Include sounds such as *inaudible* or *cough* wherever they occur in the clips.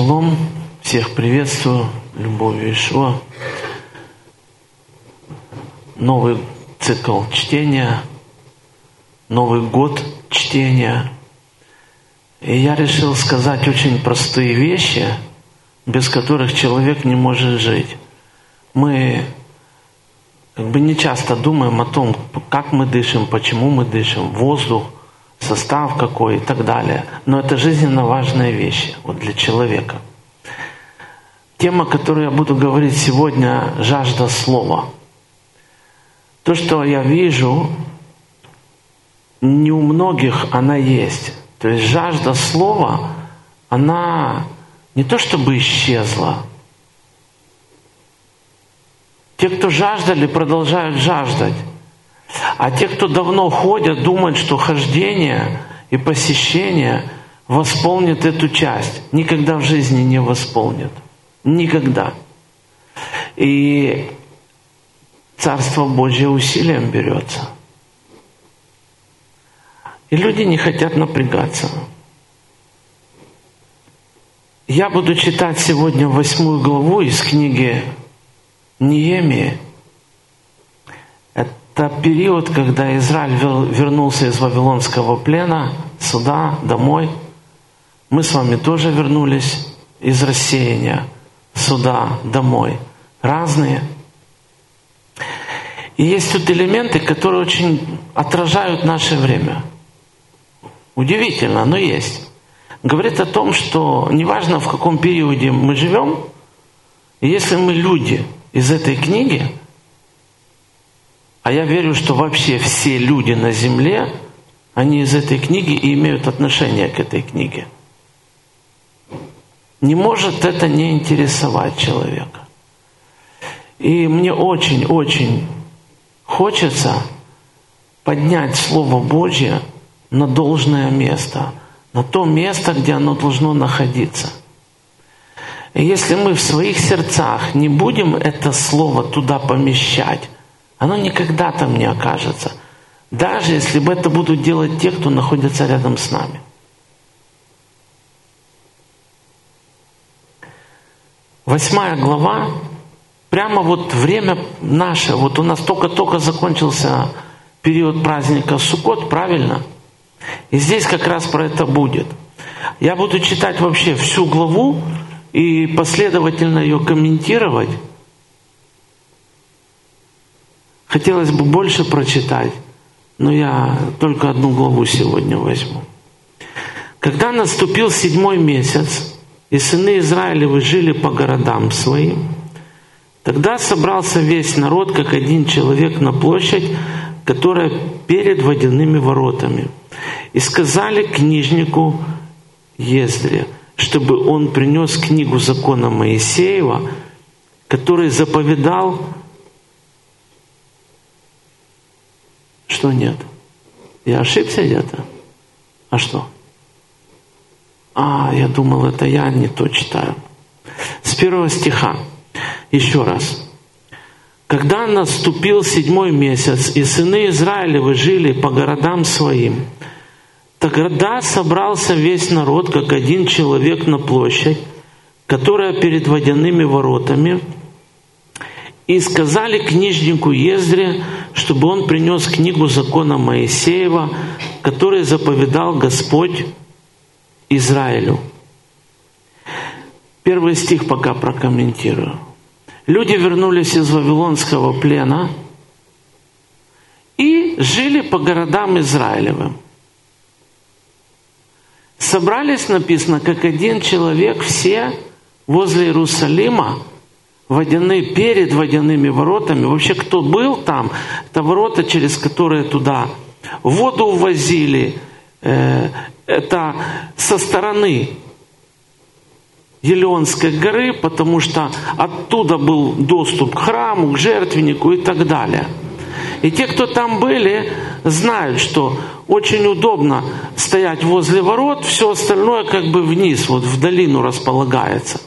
Шалом. Всех приветствую. Любовью Ишуа. Новый цикл чтения. Новый год чтения. И я решил сказать очень простые вещи, без которых человек не может жить. Мы как бы не часто думаем о том, как мы дышим, почему мы дышим, воздух – состав какой и так далее. Но это жизненно важные вещи вот для человека. Тема, которую я буду говорить сегодня, жажда слова. То, что я вижу, не у многих она есть. То есть жажда слова, она не то чтобы исчезла. Те, кто жаждали, продолжают жаждать. А те, кто давно ходят, думают, что хождение и посещение восполнит эту часть. Никогда в жизни не восполнит. Никогда. И Царство Божье усилием берется. И люди не хотят напрягаться. Я буду читать сегодня восьмую главу из книги Ниемии – это период, когда Израиль вернулся из Вавилонского плена сюда, домой. Мы с вами тоже вернулись из рассеяния сюда, домой. Разные. И есть тут элементы, которые очень отражают наше время. Удивительно, но есть. Говорит о том, что неважно в каком периоде мы живем, если мы люди из этой книги – а я верю, что вообще все люди на земле, они из этой книги и имеют отношение к этой книге. Не может это не интересовать человека. И мне очень-очень хочется поднять Слово Божье на должное место, на то место, где оно должно находиться. И если мы в своих сердцах не будем это Слово туда помещать, оно никогда там не окажется. Даже если бы это будут делать те, кто находится рядом с нами. Восьмая глава, прямо вот время наше, вот у нас только-только закончился период праздника Суккот, правильно? И здесь как раз про это будет. Я буду читать вообще всю главу и последовательно ее комментировать. Хотелось бы больше прочитать, но я только одну главу сегодня возьму. Когда наступил седьмой месяц, и сыны Израилевы жили по городам своим, тогда собрался весь народ, как один человек, на площадь, которая перед водяными воротами. И сказали книжнику Ездре, чтобы он принес книгу закона Моисеева, который заповедал Что нет? Я ошибся где-то? А что? А, я думал, это я не то читаю. С первого стиха. Еще раз. Когда наступил седьмой месяц, и сыны Израилевы жили по городам своим, тогда собрался весь народ, как один человек на площадь, которая перед водяными воротами, и сказали книжнику Ездре, чтобы он принес книгу закона Моисеева, который заповедал Господь Израилю. Первый стих пока прокомментирую. Люди вернулись из Вавилонского плена и жили по городам Израилевым. Собрались, написано, как один человек, все возле Иерусалима, водяные, перед водяными воротами. Вообще, кто был там, это ворота, через которые туда воду увозили. Э, это со стороны Елеонской горы, потому что оттуда был доступ к храму, к жертвеннику и так далее. И те, кто там были, знают, что очень удобно стоять возле ворот, все остальное как бы вниз, вот в долину располагается.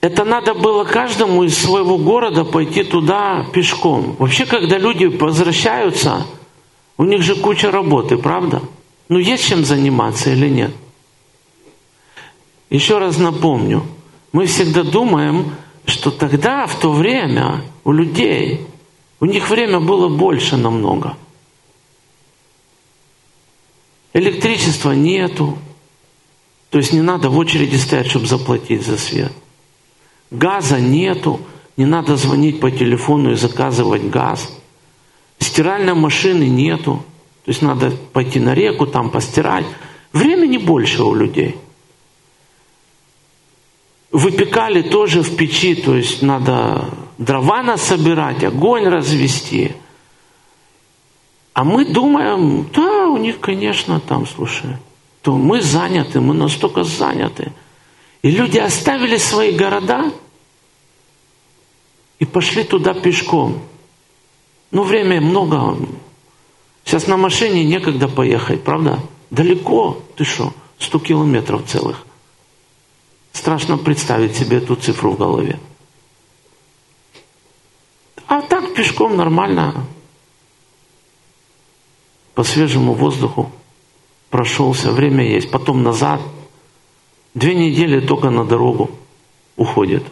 Это надо было каждому из своего города пойти туда пешком. Вообще, когда люди возвращаются, у них же куча работы, правда? Ну, есть чем заниматься или нет? Еще раз напомню, мы всегда думаем, что тогда, в то время, у людей, у них время было больше намного. Электричества нету, то есть не надо в очереди стоять, чтобы заплатить за свет. Газа нету, не надо звонить по телефону и заказывать газ. Стиральной машины нету, то есть надо пойти на реку, там постирать. Времени больше у людей. Выпекали тоже в печи, то есть надо дрова насобирать, огонь развести. А мы думаем, да, у них, конечно, там, слушай, то мы заняты, мы настолько заняты. И люди оставили свои города и пошли туда пешком. Ну, время много. Сейчас на машине некогда поехать, правда? Далеко. Ты что? Сто километров целых. Страшно представить себе эту цифру в голове. А так пешком нормально. По свежему воздуху прошелся, время есть. Потом назад. Две недели только на дорогу уходит.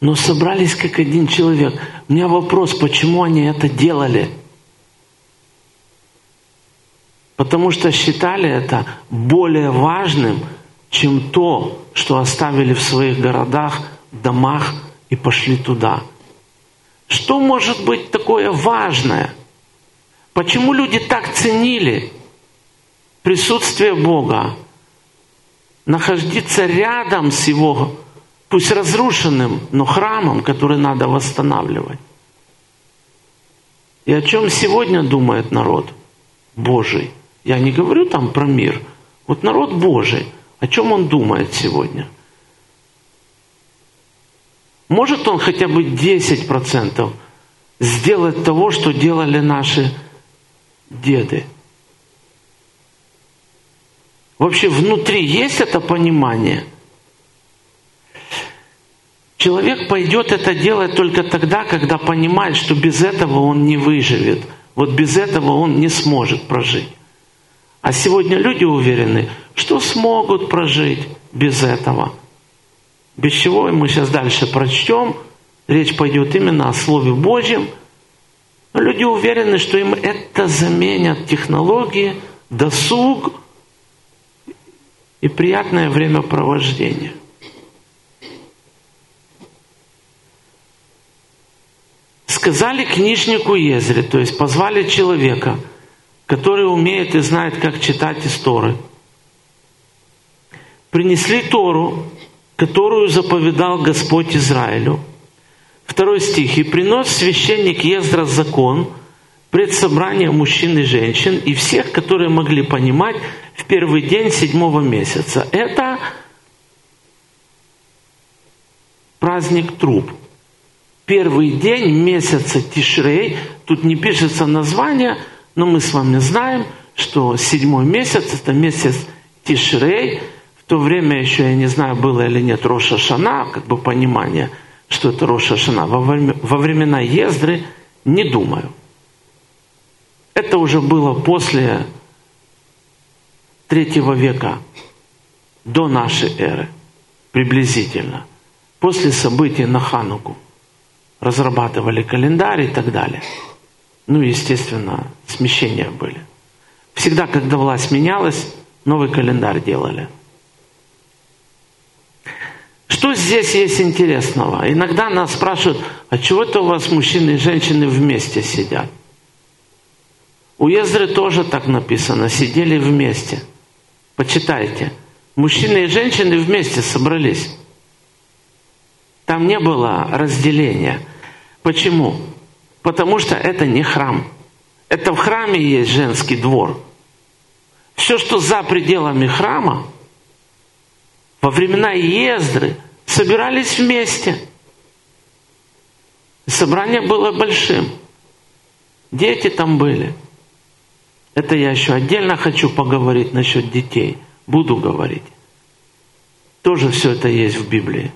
Но собрались как один человек. У меня вопрос, почему они это делали? Потому что считали это более важным, чем то, что оставили в своих городах, домах и пошли туда. Что может быть такое важное? Почему люди так ценили присутствие Бога, находиться рядом с Его пусть разрушенным, но храмом, который надо восстанавливать. И о чем сегодня думает народ Божий? Я не говорю там про мир. Вот народ Божий, о чем он думает сегодня? Может он хотя бы 10% сделать того, что делали наши деды? Вообще внутри есть это понимание – Человек пойдет это делать только тогда, когда понимает, что без этого он не выживет. Вот без этого он не сможет прожить. А сегодня люди уверены, что смогут прожить без этого. Без чего мы сейчас дальше прочтем. Речь пойдет именно о Слове Божьем. Люди уверены, что им это заменят технологии, досуг и приятное времяпровождение. сказали книжнику Езре, то есть позвали человека, который умеет и знает, как читать истории. Принесли Тору, которую заповедал Господь Израилю. Второй стих. «И принес священник Ездра закон пред собранием мужчин и женщин и всех, которые могли понимать в первый день седьмого месяца». Это праздник труп – первый день месяца Тишрей, тут не пишется название, но мы с вами знаем, что седьмой месяц – это месяц Тишрей. В то время еще, я не знаю, было или нет Роша Шана, как бы понимание, что это Роша Шана. Во, времена Ездры не думаю. Это уже было после третьего века до нашей эры, приблизительно, после событий на Хануку разрабатывали календарь и так далее. Ну, естественно, смещения были. Всегда, когда власть менялась, новый календарь делали. Что здесь есть интересного? Иногда нас спрашивают, а чего это у вас мужчины и женщины вместе сидят? У Ездры тоже так написано, сидели вместе. Почитайте. Мужчины и женщины вместе собрались. Там не было разделения. Почему? Потому что это не храм. Это в храме есть женский двор. Все, что за пределами храма, во времена Ездры собирались вместе. Собрание было большим. Дети там были. Это я еще отдельно хочу поговорить насчет детей. Буду говорить. Тоже все это есть в Библии.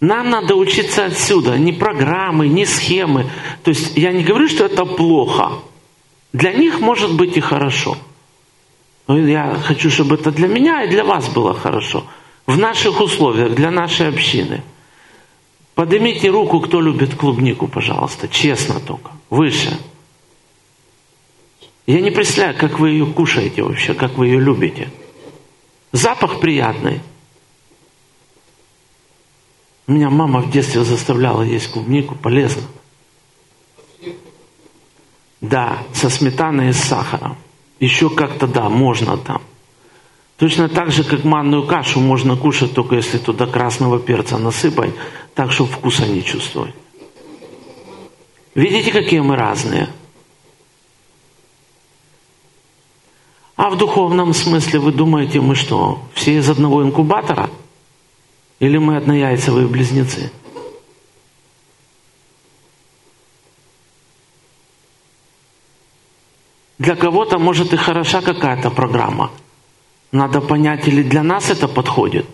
Нам надо учиться отсюда, не программы, не схемы. То есть я не говорю, что это плохо. Для них может быть и хорошо. Но я хочу, чтобы это для меня и для вас было хорошо. В наших условиях, для нашей общины. Поднимите руку, кто любит клубнику, пожалуйста. Честно только. Выше. Я не представляю, как вы ее кушаете вообще, как вы ее любите. Запах приятный. Меня мама в детстве заставляла есть клубнику, полезно. Да, со сметаной и с сахаром. Еще как-то да, можно там. Точно так же, как манную кашу можно кушать, только если туда красного перца насыпать, так, чтобы вкуса не чувствовать. Видите, какие мы разные? А в духовном смысле вы думаете, мы что, все из одного инкубатора – или мы однояйцевые близнецы? Для кого-то может и хороша какая-то программа. Надо понять, или для нас это подходит.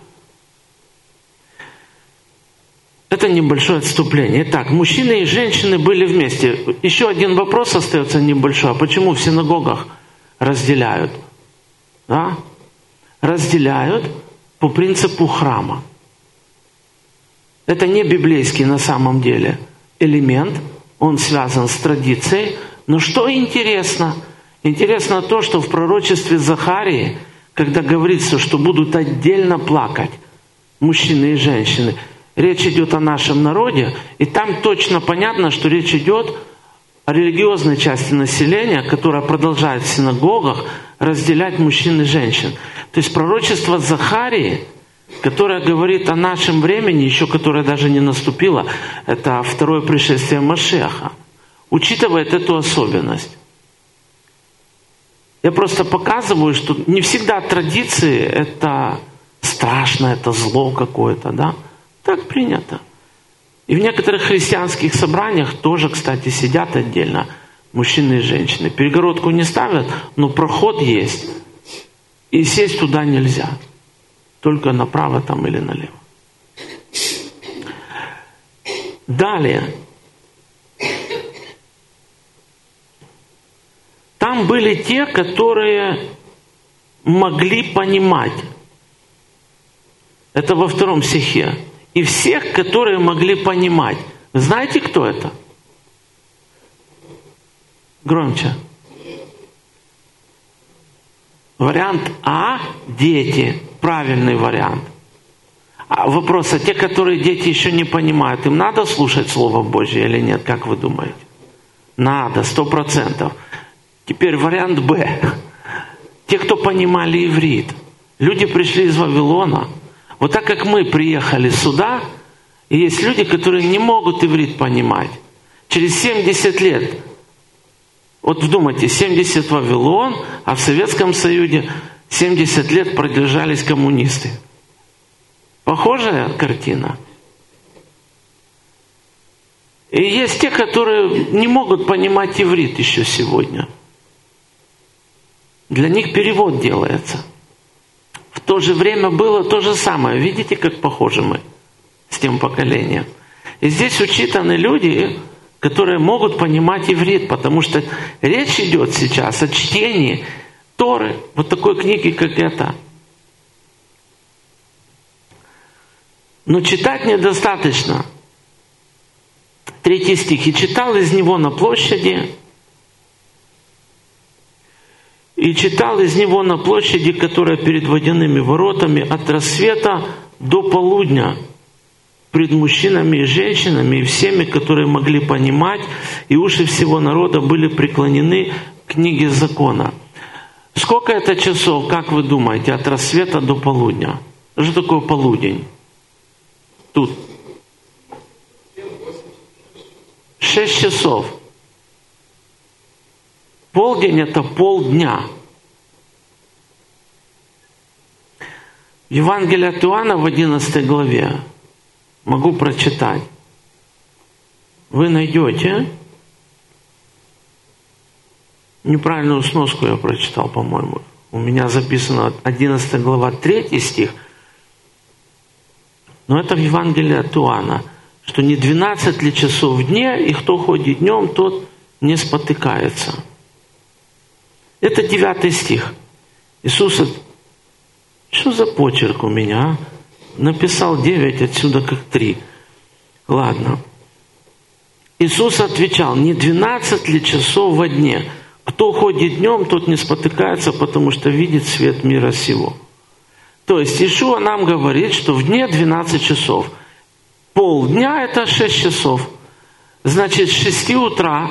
Это небольшое отступление. Итак, мужчины и женщины были вместе. Еще один вопрос остается небольшой. А почему в синагогах разделяют? Да? Разделяют по принципу храма. Это не библейский на самом деле элемент, он связан с традицией. Но что интересно? Интересно то, что в пророчестве Захарии, когда говорится, что будут отдельно плакать мужчины и женщины, речь идет о нашем народе, и там точно понятно, что речь идет о религиозной части населения, которая продолжает в синагогах разделять мужчин и женщин. То есть пророчество Захарии – которая говорит о нашем времени, еще которое даже не наступило, это второе пришествие Машеха, учитывает эту особенность. Я просто показываю, что не всегда традиции это страшно, это зло какое-то, да? Так принято. И в некоторых христианских собраниях тоже, кстати, сидят отдельно мужчины и женщины. Перегородку не ставят, но проход есть. И сесть туда нельзя только направо там или налево. Далее. Там были те, которые могли понимать. Это во втором стихе. И всех, которые могли понимать. Знаете, кто это? Громче. Вариант А – дети правильный вариант. А вопрос, а те, которые дети еще не понимают, им надо слушать Слово Божье или нет, как вы думаете? Надо, сто процентов. Теперь вариант Б. Те, кто понимали иврит. Люди пришли из Вавилона. Вот так как мы приехали сюда, и есть люди, которые не могут иврит понимать. Через 70 лет, вот вдумайте, 70 Вавилон, а в Советском Союзе 70 лет продержались коммунисты. Похожая картина. И есть те, которые не могут понимать иврит еще сегодня. Для них перевод делается. В то же время было то же самое. Видите, как похожи мы с тем поколением. И здесь учитаны люди, которые могут понимать иврит, потому что речь идет сейчас о чтении Торы, вот такой книги, как эта. Но читать недостаточно. Третий стих. «И читал из него на площади, и читал из него на площади, которая перед водяными воротами, от рассвета до полудня, пред мужчинами и женщинами, и всеми, которые могли понимать, и уши всего народа были преклонены к книге закона». Сколько это часов, как вы думаете, от рассвета до полудня? Что такое полудень? Тут. Шесть часов. Полдень это полдня. Евангелие от Иоанна в 11 главе могу прочитать. Вы найдете неправильную сноску я прочитал, по-моему. У меня записано 11 глава 3 стих. Но это в Евангелии от Иоанна, что не 12 ли часов в дне, и кто ходит днем, тот не спотыкается. Это девятый стих. Иисус, что за почерк у меня, а? Написал девять, отсюда как три. Ладно. Иисус отвечал, не двенадцать ли часов во дне? Кто ходит днем, тот не спотыкается, потому что видит свет мира сего. То есть Ишуа нам говорит, что в дне 12 часов. Полдня – это 6 часов. Значит, с 6 утра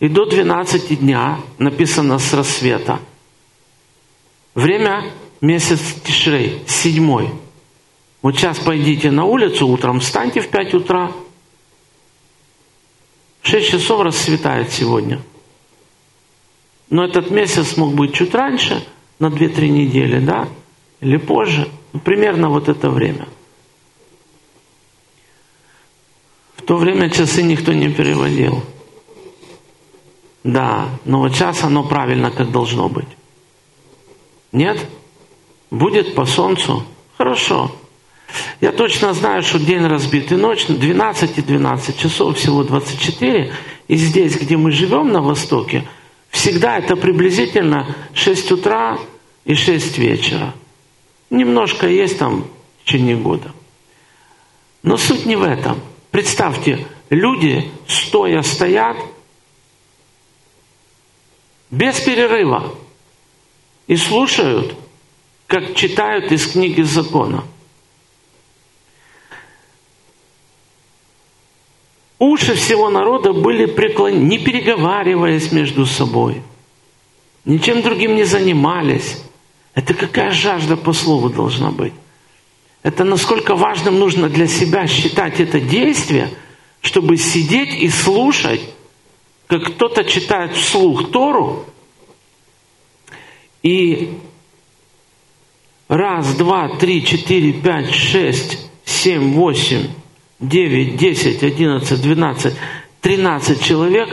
и до 12 дня написано с рассвета. Время месяц Тишрей, седьмой. Вот сейчас пойдите на улицу утром, встаньте в 5 утра. В 6 часов расцветает сегодня. Но этот месяц мог быть чуть раньше, на 2-3 недели, да? Или позже. Ну, примерно вот это время. В то время часы никто не переводил. Да, но вот сейчас оно правильно, как должно быть. Нет? Будет по солнцу? Хорошо. Я точно знаю, что день разбит и ночь, 12 и 12 часов, всего 24. И здесь, где мы живем на Востоке, всегда это приблизительно 6 утра и 6 вечера. Немножко есть там в течение года. Но суть не в этом. Представьте, люди стоя стоят без перерыва и слушают, как читают из книги закона. Уши всего народа были преклонены, не переговариваясь между собой, ничем другим не занимались. Это какая жажда по слову должна быть. Это насколько важным нужно для себя считать это действие, чтобы сидеть и слушать, как кто-то читает вслух Тору, и раз, два, три, четыре, пять, шесть, семь, восемь, девять, десять, одиннадцать, двенадцать, тринадцать человек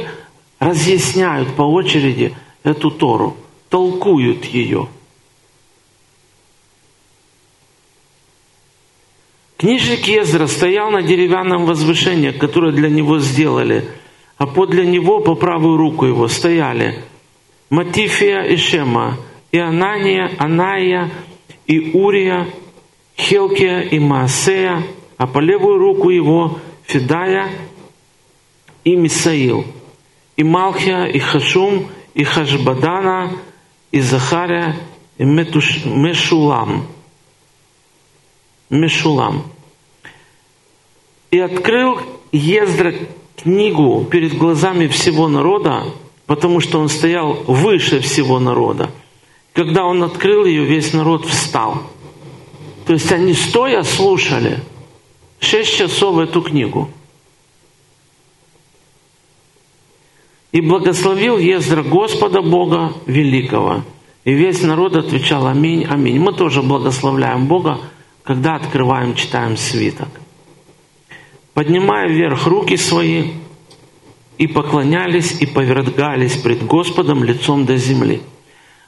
разъясняют по очереди эту Тору, толкуют ее – Книжник Ездра стоял на деревянном возвышении, которое для него сделали, а подле него по правую руку его стояли Матифия и Шема, и Анания, Аная, и Урия, Хелкия и Маасея, а по левую руку его Федая и Мисаил, и Малхия, и Хашум, и Хашбадана, и Захария, и Метуш, Мешулам. Мешулам и открыл Ездра книгу перед глазами всего народа, потому что он стоял выше всего народа. Когда он открыл ее, весь народ встал. То есть они стоя слушали шесть часов эту книгу. И благословил Ездра Господа Бога Великого. И весь народ отвечал Аминь, Аминь. Мы тоже благословляем Бога, когда открываем, читаем свиток поднимая вверх руки свои, и поклонялись и повергались пред Господом лицом до земли.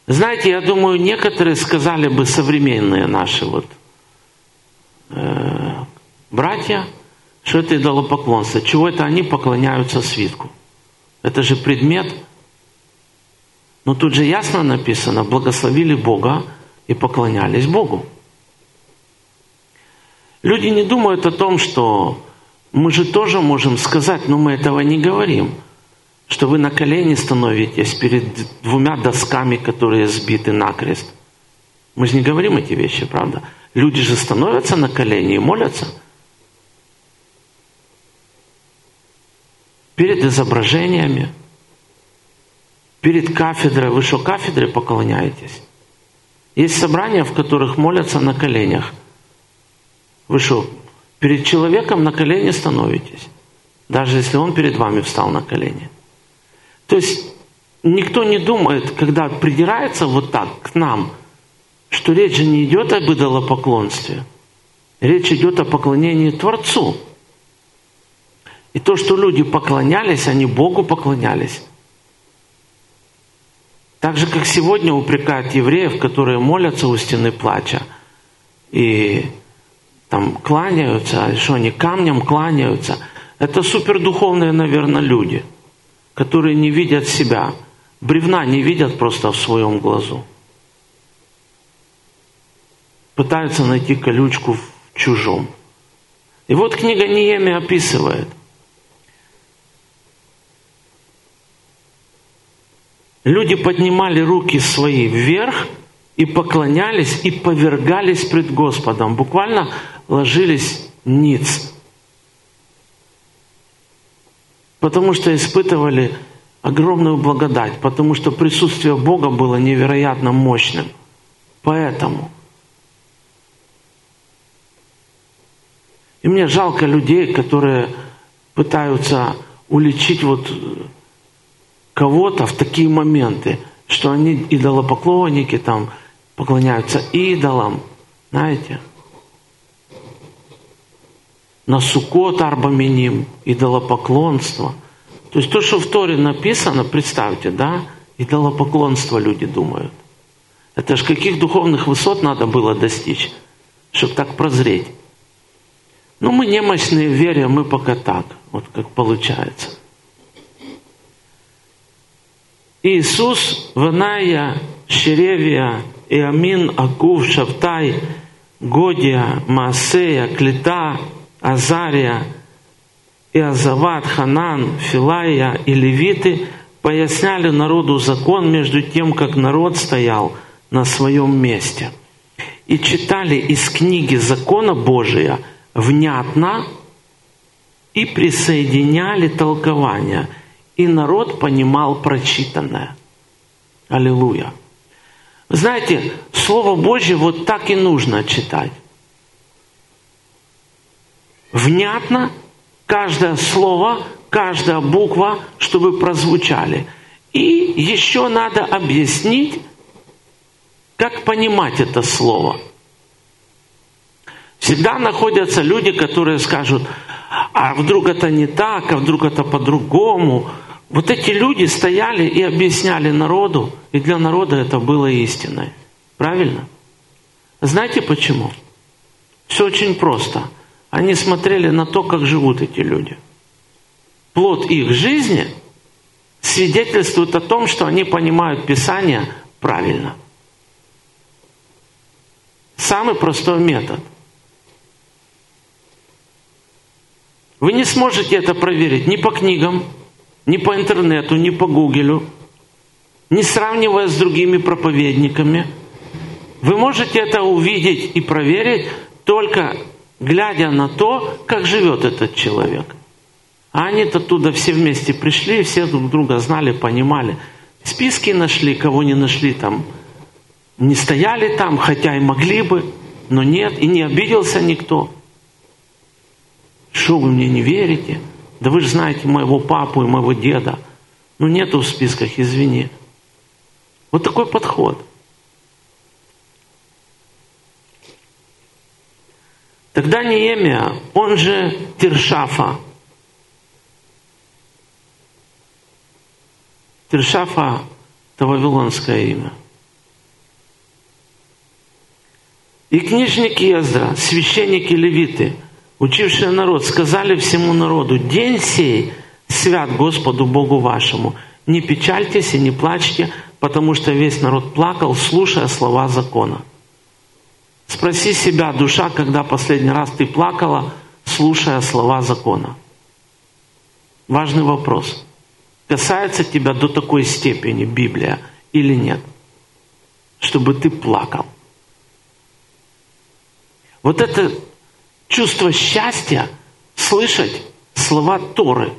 Знаете, я думаю, некоторые сказали бы современные наши вот э, братья, что это идолопоклонство. Чего это они поклоняются свитку? Это же предмет. Но тут же ясно написано, благословили Бога и поклонялись Богу. Люди не думают о том, что мы же тоже можем сказать, но мы этого не говорим, что вы на колени становитесь перед двумя досками, которые сбиты накрест. Мы же не говорим эти вещи, правда? Люди же становятся на колени и молятся. Перед изображениями, перед кафедрой. Вы что, кафедре поклоняетесь? Есть собрания, в которых молятся на коленях. Вы что, Перед человеком на колени становитесь, даже если он перед вами встал на колени. То есть никто не думает, когда придирается вот так к нам, что речь же не идет об идолопоклонстве. Речь идет о поклонении Творцу. И то, что люди поклонялись, они Богу поклонялись. Так же, как сегодня упрекают евреев, которые молятся у стены плача. И там кланяются, а что они камням кланяются. Это супердуховные, наверное, люди, которые не видят себя. Бревна не видят просто в своем глазу. Пытаются найти колючку в чужом. И вот книга Ниеми описывает. Люди поднимали руки свои вверх и поклонялись и повергались пред Господом. Буквально ложились ниц. Потому что испытывали огромную благодать, потому что присутствие Бога было невероятно мощным. Поэтому. И мне жалко людей, которые пытаются уличить вот кого-то в такие моменты, что они идолопоклонники, там, поклоняются идолам, знаете. На сукот арбаминим, идолопоклонство. То есть то, что в Торе написано, представьте, да, идолопоклонство люди думают. Это же каких духовных высот надо было достичь, чтобы так прозреть. Ну, мы немощные в вере, мы пока так, вот как получается. Иисус, Ваная, Шеревия, Иамин, Акув, Шавтай, Годия, Маасея, Клита, Азария, Иазават, Ханан, Филая и Левиты поясняли народу закон между тем, как народ стоял на своем месте. И читали из книги закона Божия внятно и присоединяли толкования – и народ понимал прочитанное. Аллилуйя. Знаете, Слово Божье вот так и нужно читать. Внятно, каждое слово, каждая буква, чтобы прозвучали. И еще надо объяснить, как понимать это слово. Всегда находятся люди, которые скажут, а вдруг это не так, а вдруг это по-другому – вот эти люди стояли и объясняли народу, и для народа это было истиной. Правильно? Знаете почему? Все очень просто. Они смотрели на то, как живут эти люди. Плод их жизни свидетельствует о том, что они понимают Писание правильно. Самый простой метод. Вы не сможете это проверить ни по книгам, ни по интернету, ни по Гуглю, не сравнивая с другими проповедниками. Вы можете это увидеть и проверить только глядя на то, как живет этот человек. А они-то туда все вместе пришли, все друг друга знали, понимали. Списки нашли, кого не нашли там. Не стояли там, хотя и могли бы, но нет, и не обиделся никто. Что вы мне не верите? Да вы же знаете моего папу и моего деда. Ну нету в списках, извини. Вот такой подход. Тогда Неемия, он же Тиршафа. Тиршафа – это вавилонское имя. И книжники Ездра, священники левиты – учившие народ, сказали всему народу, день сей свят Господу Богу вашему. Не печальтесь и не плачьте, потому что весь народ плакал, слушая слова закона. Спроси себя, душа, когда последний раз ты плакала, слушая слова закона. Важный вопрос. Касается тебя до такой степени Библия или нет? Чтобы ты плакал. Вот это чувство счастья слышать слова Торы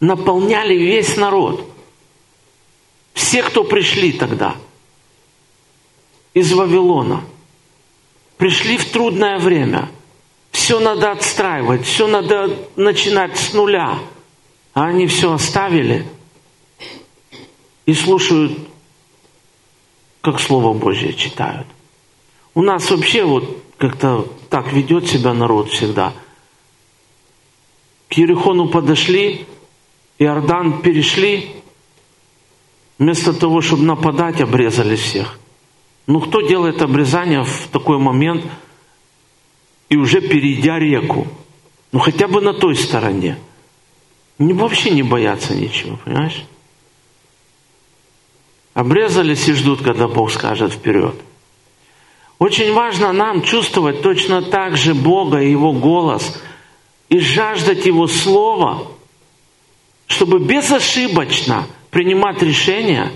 наполняли весь народ. Все, кто пришли тогда из Вавилона, пришли в трудное время. Все надо отстраивать, все надо начинать с нуля. А они все оставили и слушают, как Слово Божье читают. У нас вообще вот как-то так ведет себя народ всегда. К Ерехону подошли, Иордан перешли, вместо того, чтобы нападать, обрезали всех. Ну, кто делает обрезание в такой момент? и уже перейдя реку. Ну хотя бы на той стороне. Не, вообще не бояться ничего, понимаешь? Обрезались и ждут, когда Бог скажет вперед. Очень важно нам чувствовать точно так же Бога и Его голос и жаждать Его Слова, чтобы безошибочно принимать решения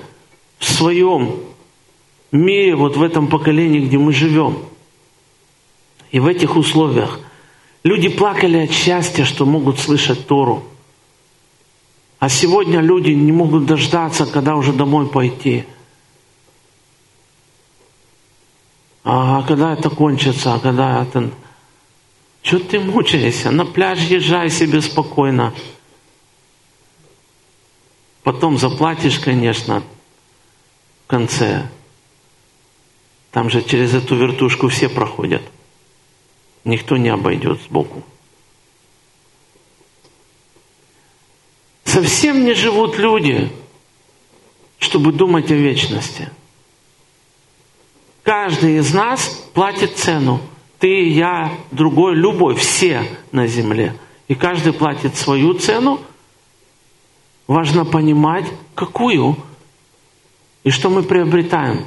в своем мире, вот в этом поколении, где мы живем. И в этих условиях люди плакали от счастья, что могут слышать Тору – а сегодня люди не могут дождаться, когда уже домой пойти. А когда это кончится, а когда это... Чего ты мучаешься? На пляж езжай себе спокойно. Потом заплатишь, конечно, в конце. Там же через эту вертушку все проходят. Никто не обойдет сбоку. совсем не живут люди, чтобы думать о вечности. Каждый из нас платит цену. Ты, я, другой, любой, все на земле. И каждый платит свою цену. Важно понимать, какую и что мы приобретаем.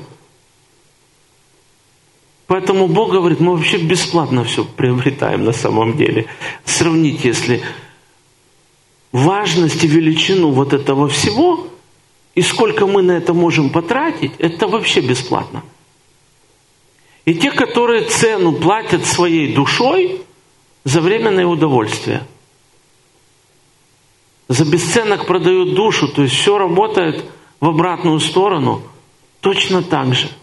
Поэтому Бог говорит, мы вообще бесплатно все приобретаем на самом деле. Сравните, если важность и величину вот этого всего, и сколько мы на это можем потратить, это вообще бесплатно. И те, которые цену платят своей душой за временное удовольствие. За бесценок продают душу, то есть все работает в обратную сторону точно так же –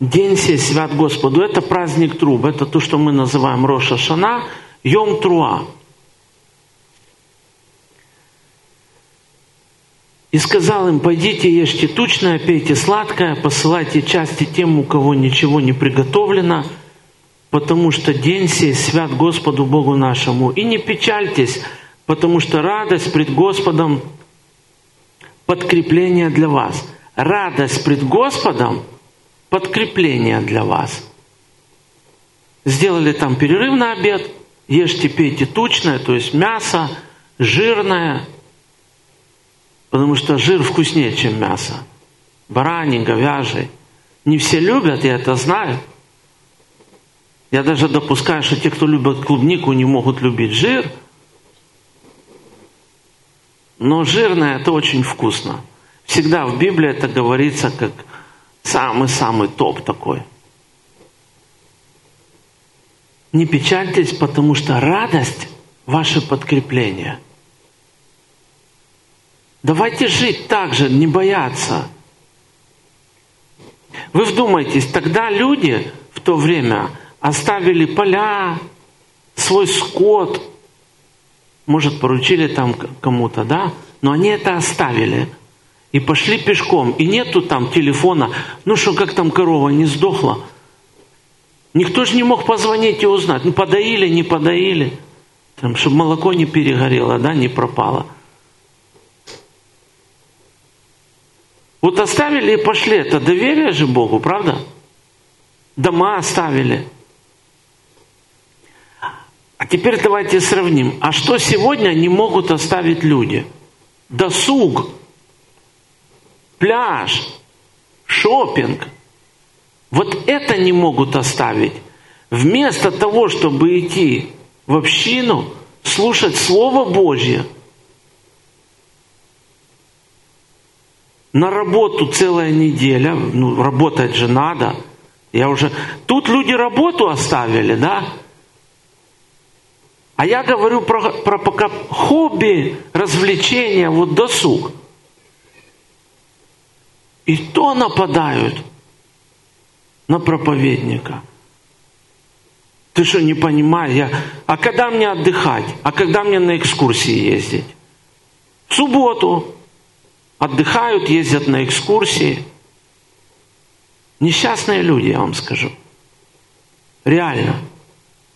День сей свят Господу. Это праздник труб. Это то, что мы называем Роша Шана, Йом Труа. И сказал им, пойдите, ешьте тучное, пейте сладкое, посылайте части тем, у кого ничего не приготовлено, потому что день сей свят Господу Богу нашему. И не печальтесь, потому что радость пред Господом – подкрепление для вас. Радость пред Господом – подкрепление для вас. Сделали там перерыв на обед, ешьте, пейте тучное, то есть мясо, жирное, потому что жир вкуснее, чем мясо. Бараний, говяжий. Не все любят, я это знаю. Я даже допускаю, что те, кто любит клубнику, не могут любить жир. Но жирное это очень вкусно. Всегда в Библии это говорится как Самый-самый топ такой. Не печальтесь, потому что радость – ваше подкрепление. Давайте жить так же, не бояться. Вы вдумайтесь, тогда люди в то время оставили поля, свой скот, может, поручили там кому-то, да? Но они это оставили – и пошли пешком. И нету там телефона. Ну что, как там корова не сдохла? Никто же не мог позвонить и узнать. Ну, подоили, не подоили. Там, чтобы молоко не перегорело, да, не пропало. Вот оставили и пошли. Это доверие же Богу, правда? Дома оставили. А теперь давайте сравним. А что сегодня не могут оставить люди? Досуг пляж, шопинг. Вот это не могут оставить. Вместо того, чтобы идти в общину, слушать Слово Божье, на работу целая неделя, ну, работать же надо. Я уже... Тут люди работу оставили, да? А я говорю про, про пока хобби, развлечения, вот досуг – и то нападают на проповедника. Ты что, не понимаешь? Я... А когда мне отдыхать? А когда мне на экскурсии ездить? В субботу отдыхают, ездят на экскурсии. Несчастные люди, я вам скажу. Реально.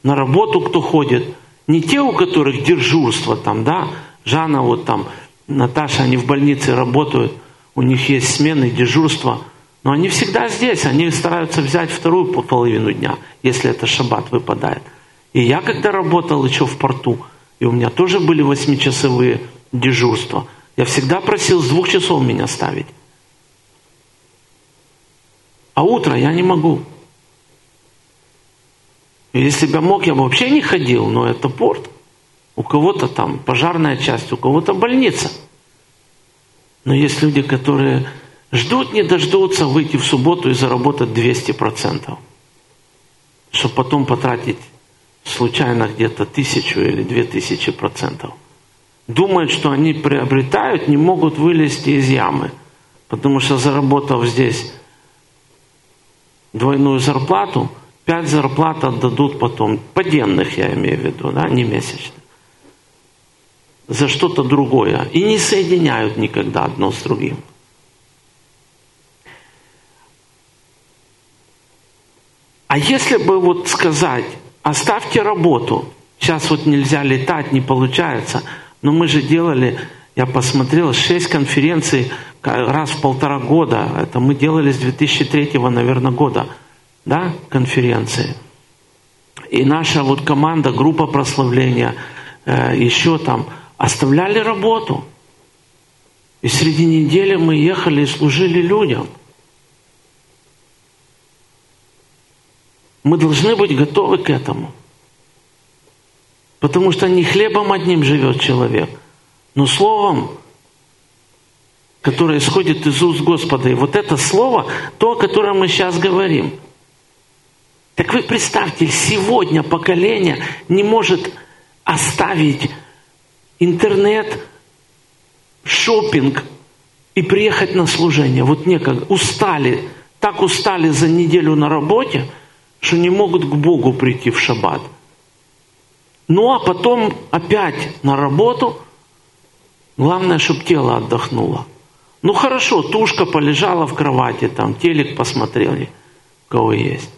На работу кто ходит. Не те, у которых дежурство там, да. Жанна вот там, Наташа, они в больнице работают – у них есть смены, дежурства. Но они всегда здесь, они стараются взять вторую половину дня, если это шаббат выпадает. И я когда работал еще в порту, и у меня тоже были восьмичасовые дежурства, я всегда просил с двух часов меня ставить. А утро я не могу. Если бы я мог, я бы вообще не ходил, но это порт. У кого-то там пожарная часть, у кого-то больница. Но есть люди, которые ждут, не дождутся выйти в субботу и заработать 200%, чтобы потом потратить случайно где-то тысячу или две тысячи процентов. Думают, что они приобретают, не могут вылезти из ямы, потому что заработав здесь двойную зарплату, пять зарплат отдадут потом, поденных я имею в виду, да, не месячных за что-то другое и не соединяют никогда одно с другим. А если бы вот сказать, оставьте работу, сейчас вот нельзя летать, не получается, но мы же делали, я посмотрел, шесть конференций раз в полтора года, это мы делали с 2003, наверное, года, да, конференции. И наша вот команда, группа прославления, э, еще там – оставляли работу. И среди недели мы ехали и служили людям. Мы должны быть готовы к этому. Потому что не хлебом одним живет человек, но словом, которое исходит из уст Господа. И вот это слово, то, о котором мы сейчас говорим. Так вы представьте, сегодня поколение не может оставить интернет, шопинг и приехать на служение. Вот некогда устали, так устали за неделю на работе, что не могут к Богу прийти в шаббат. Ну а потом опять на работу. Главное, чтобы тело отдохнуло. Ну хорошо, тушка полежала в кровати, там телек посмотрели, кого есть.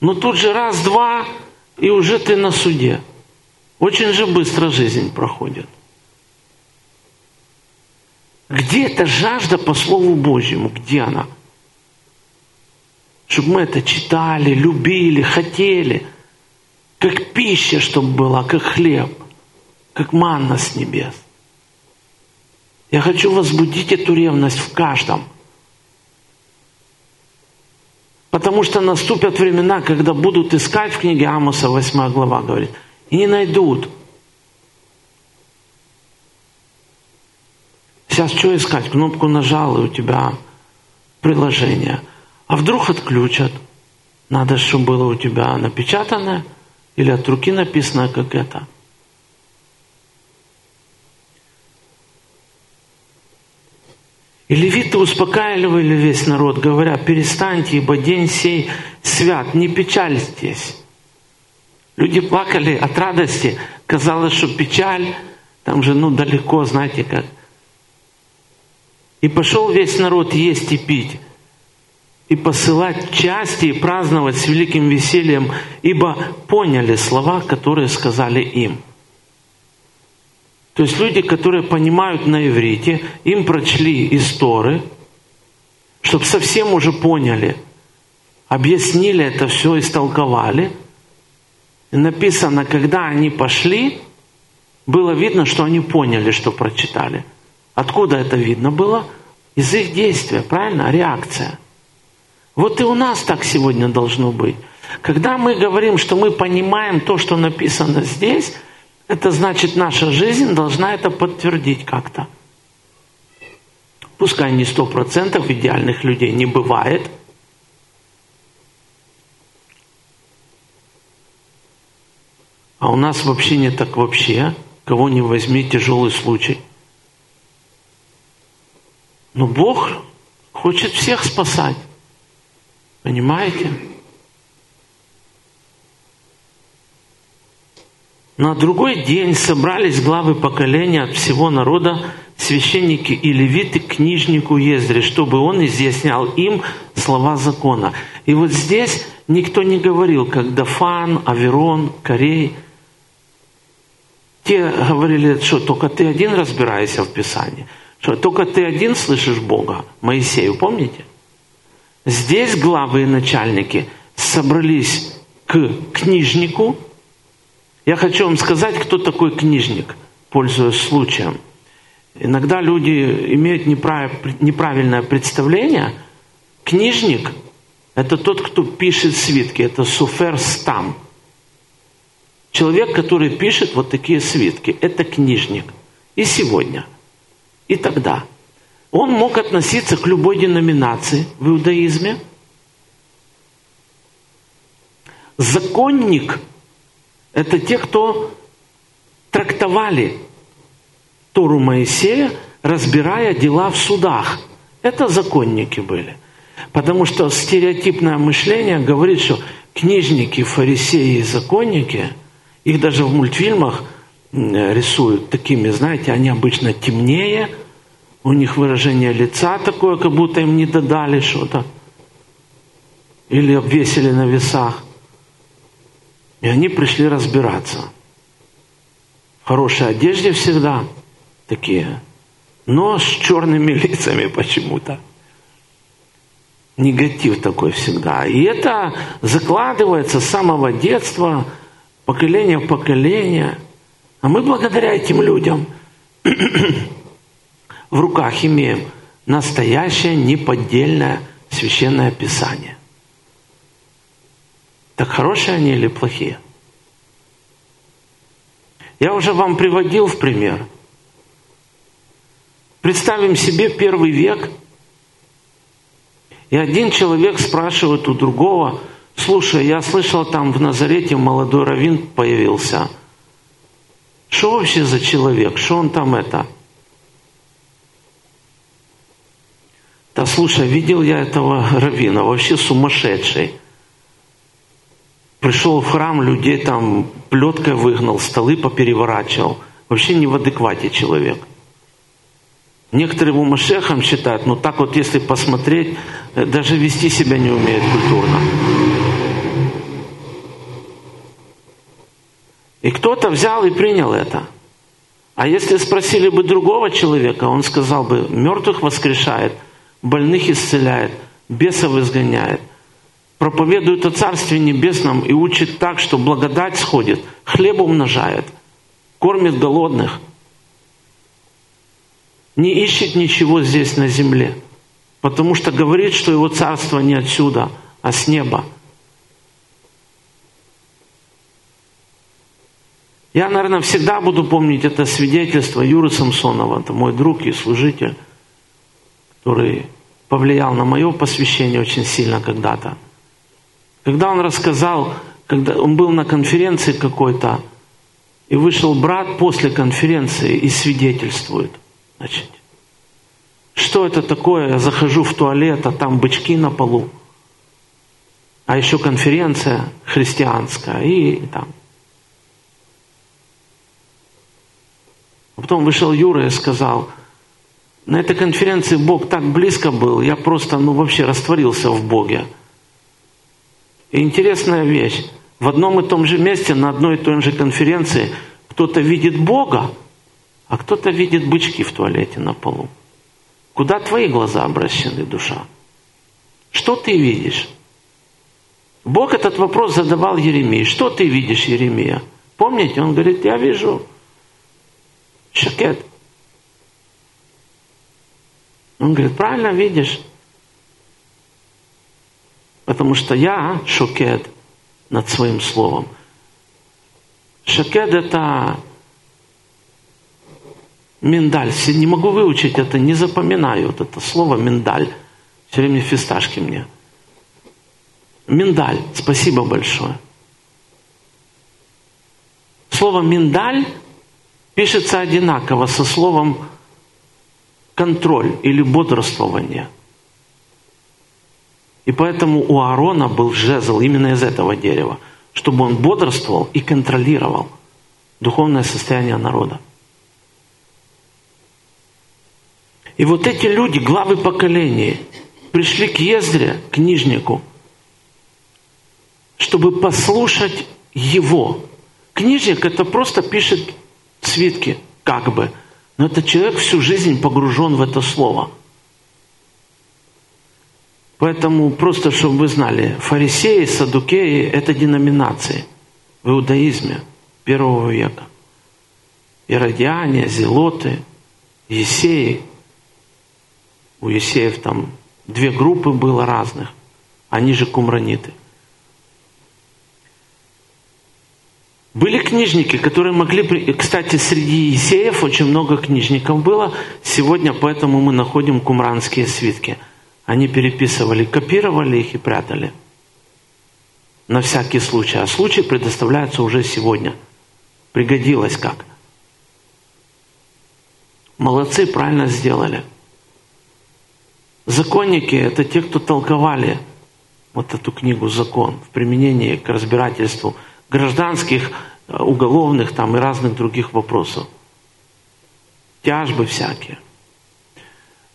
Но тут же раз-два и уже ты на суде. Очень же быстро жизнь проходит. Где эта жажда по Слову Божьему? Где она? Чтобы мы это читали, любили, хотели. Как пища, чтобы была, как хлеб, как манна с небес. Я хочу возбудить эту ревность в каждом – Потому что наступят времена, когда будут искать в книге Амоса, 8 глава говорит, и не найдут. Сейчас что искать? Кнопку нажал, и у тебя приложение. А вдруг отключат? Надо, чтобы было у тебя напечатанное или от руки написано, как это – И левиты успокаивали весь народ, говоря, перестаньте, ибо день сей свят, не печальтесь. Люди плакали от радости. Казалось, что печаль, там же, ну, далеко, знаете как. И пошел весь народ есть и пить, и посылать части, и праздновать с великим весельем, ибо поняли слова, которые сказали им. То есть люди, которые понимают на иврите, им прочли истории, чтобы совсем уже поняли, объяснили это все, истолковали. И написано, когда они пошли, было видно, что они поняли, что прочитали. Откуда это видно было? Из их действия, правильно? Реакция. Вот и у нас так сегодня должно быть. Когда мы говорим, что мы понимаем то, что написано здесь, это значит, наша жизнь должна это подтвердить как-то. Пускай не сто процентов идеальных людей не бывает. А у нас вообще не так вообще. Кого не возьми, тяжелый случай. Но Бог хочет всех спасать. Понимаете? На другой день собрались главы поколения от всего народа, священники и левиты к книжнику Ездре, чтобы он изъяснял им слова закона. И вот здесь никто не говорил, как Дафан, Аверон, Корей. Те говорили, что только ты один разбираешься в Писании, что только ты один слышишь Бога, Моисею, помните? Здесь главы и начальники собрались к книжнику. Я хочу вам сказать, кто такой книжник, пользуясь случаем. Иногда люди имеют неправильное представление. Книжник – это тот, кто пишет свитки, это суфер стам. Человек, который пишет вот такие свитки, это книжник. И сегодня, и тогда. Он мог относиться к любой деноминации в иудаизме. Законник – это те, кто трактовали Тору Моисея, разбирая дела в судах. Это законники были. Потому что стереотипное мышление говорит, что книжники, фарисеи и законники, их даже в мультфильмах рисуют такими, знаете, они обычно темнее, у них выражение лица такое, как будто им не додали что-то. Или обвесили на весах. И они пришли разбираться. В хорошей одежде всегда – такие, но с черными *laughs* лицами почему-то. Негатив такой всегда. И это закладывается с самого детства, поколение в поколение. А мы благодаря этим людям *clears throat* в руках имеем настоящее, неподдельное священное писание. Так хорошие они или плохие? Я уже вам приводил в пример – Представим себе первый век, и один человек спрашивает у другого, слушай, я слышал, там в Назарете молодой раввин появился. Что вообще за человек? Что он там это? Да слушай, видел я этого раввина, вообще сумасшедший. Пришел в храм, людей там плеткой выгнал, столы попереворачивал. Вообще не в адеквате человек – Некоторые его Машехом считают, но так вот если посмотреть, э, даже вести себя не умеет культурно. И кто-то взял и принял это. А если спросили бы другого человека, он сказал бы, мертвых воскрешает, больных исцеляет, бесов изгоняет, проповедует о Царстве Небесном и учит так, что благодать сходит, хлеб умножает, кормит голодных – не ищет ничего здесь на земле, потому что говорит, что его царство не отсюда, а с неба. Я, наверное, всегда буду помнить это свидетельство Юры Самсонова, это мой друг и служитель, который повлиял на мое посвящение очень сильно когда-то. Когда он рассказал, когда он был на конференции какой-то, и вышел брат после конференции и свидетельствует – Значит, что это такое? Я захожу в туалет, а там бычки на полу. А еще конференция христианская и там. А потом вышел Юра и сказал, на этой конференции Бог так близко был, я просто, ну, вообще растворился в Боге. И интересная вещь. В одном и том же месте, на одной и той же конференции кто-то видит Бога, а кто-то видит бычки в туалете на полу. Куда твои глаза обращены, душа? Что ты видишь? Бог этот вопрос задавал Еремии. Что ты видишь, Еремия? Помните, он говорит, я вижу шакет. Он говорит, правильно видишь? Потому что я шокет над своим словом. Шокет это Миндаль. Не могу выучить это, не запоминаю вот это слово миндаль. Все время фисташки мне. Миндаль. Спасибо большое. Слово миндаль пишется одинаково со словом контроль или бодрствование. И поэтому у Аарона был жезл именно из этого дерева, чтобы он бодрствовал и контролировал духовное состояние народа. И вот эти люди, главы поколений, пришли к Ездре, книжнику, чтобы послушать его. Книжник это просто пишет свитки, как бы. Но этот человек всю жизнь погружен в это слово. Поэтому просто, чтобы вы знали, фарисеи, садукеи – это деноминации в иудаизме первого века. Иродиане, зелоты, есеи. У есеев там две группы было разных. Они же кумраниты – Были книжники, которые могли... Кстати, среди Есеев очень много книжников было. Сегодня поэтому мы находим кумранские свитки. Они переписывали, копировали их и прятали. На всякий случай. А случай предоставляется уже сегодня. Пригодилось как. Молодцы, правильно сделали. Законники – это те, кто толковали вот эту книгу «Закон» в применении к разбирательству – гражданских, э, уголовных там и разных других вопросов. Тяжбы всякие.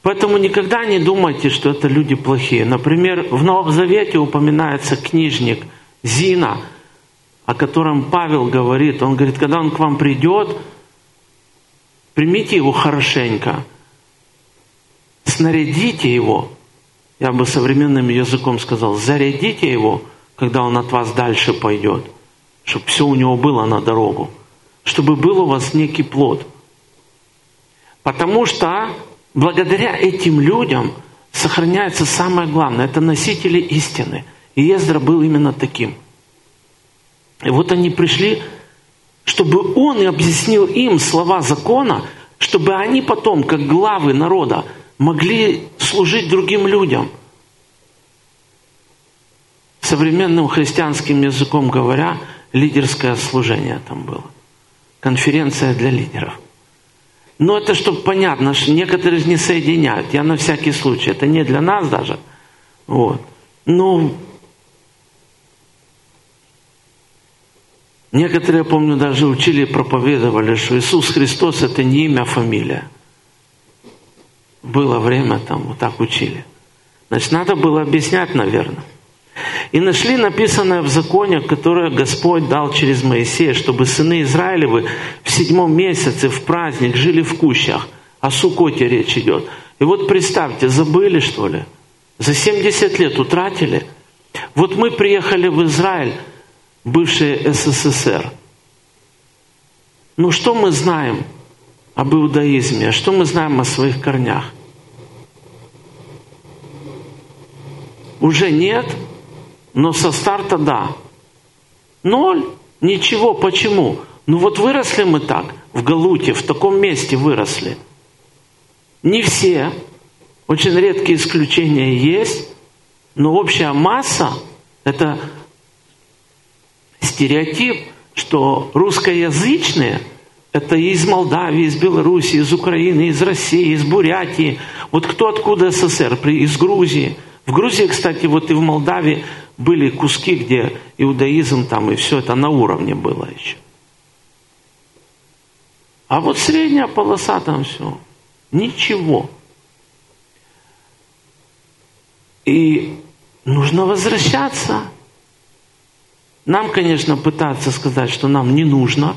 Поэтому никогда не думайте, что это люди плохие. Например, в Новом Завете упоминается книжник Зина, о котором Павел говорит. Он говорит, когда он к вам придет, примите его хорошенько, снарядите его, я бы современным языком сказал, зарядите его, когда он от вас дальше пойдет – чтобы все у него было на дорогу, чтобы был у вас некий плод. Потому что благодаря этим людям сохраняется самое главное, это носители истины. И Ездра был именно таким. И вот они пришли, чтобы он и объяснил им слова закона, чтобы они потом, как главы народа, могли служить другим людям. Современным христианским языком говоря – лидерское служение там было. Конференция для лидеров. Но это чтобы понятно, что некоторые не соединяют. Я на всякий случай. Это не для нас даже. Вот. Ну, некоторые, я помню, даже учили и проповедовали, что Иисус Христос это не имя, а фамилия. Было время там, вот так учили. Значит, надо было объяснять, наверное. И нашли написанное в законе, которое Господь дал через Моисея, чтобы сыны Израилевы в седьмом месяце в праздник жили в кущах. О Сукоте речь идет. И вот представьте, забыли что ли? За 70 лет утратили. Вот мы приехали в Израиль, бывший СССР. Ну что мы знаем об иудаизме? Что мы знаем о своих корнях? Уже нет – но со старта да. Ноль, ничего, почему? Ну вот выросли мы так, в Галуте, в таком месте выросли. Не все, очень редкие исключения есть, но общая масса – это стереотип, что русскоязычные – это из Молдавии, из Беларуси, из Украины, из России, из Бурятии. Вот кто откуда СССР, из Грузии. В Грузии, кстати, вот и в Молдавии были куски, где иудаизм там и все это на уровне было еще. А вот средняя полоса там все. Ничего. И нужно возвращаться. Нам, конечно, пытаться сказать, что нам не нужно,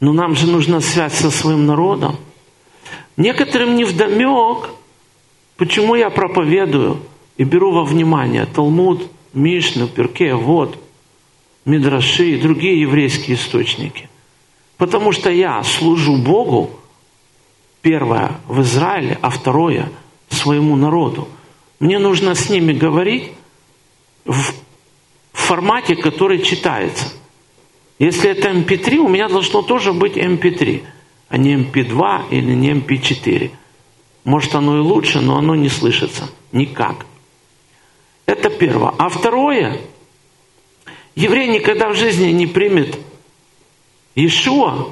но нам же нужна связь со своим народом. Некоторым не вдомек, почему я проповедую и беру во внимание Талмуд, Мишну, Перке, вот, Мидраши и другие еврейские источники. Потому что я служу Богу, первое, в Израиле, а второе, своему народу. Мне нужно с ними говорить в формате, который читается. Если это MP3, эм у меня должно тоже быть MP3, эм а не MP2 эм или не MP4. Может, оно и лучше, но оно не слышится никак. Это первое. А второе, еврей никогда в жизни не примет Иешуа,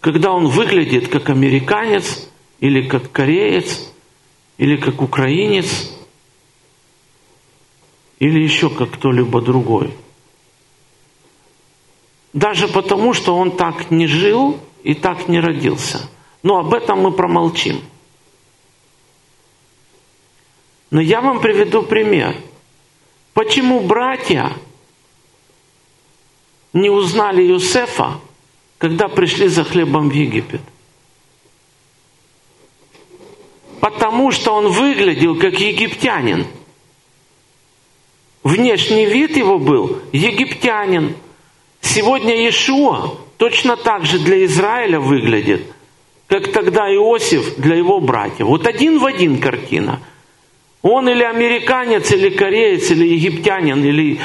когда он выглядит как американец, или как кореец, или как украинец, или еще как кто-либо другой. Даже потому, что он так не жил и так не родился. Но об этом мы промолчим. Но я вам приведу пример – Почему братья не узнали Юсефа когда пришли за хлебом в Египет? Потому что он выглядел как египтянин. Внешний вид его был египтянин. Сегодня Иешуа точно так же для Израиля выглядит, как тогда Иосиф для его братьев. Вот один в один картина. Он или американец, или кореец, или египтянин, или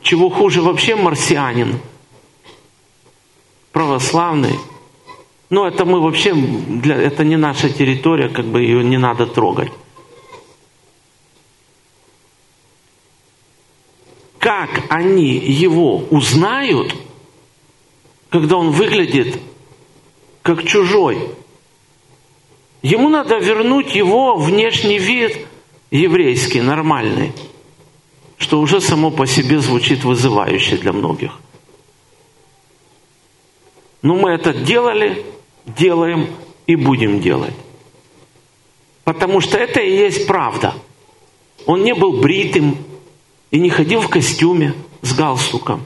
чего хуже вообще марсианин. Православный. Но это мы вообще, для, это не наша территория, как бы ее не надо трогать. Как они его узнают, когда он выглядит как чужой? Ему надо вернуть его внешний вид еврейский, нормальный, что уже само по себе звучит вызывающе для многих. Но мы это делали, делаем и будем делать. Потому что это и есть правда. Он не был бритым и не ходил в костюме с галстуком.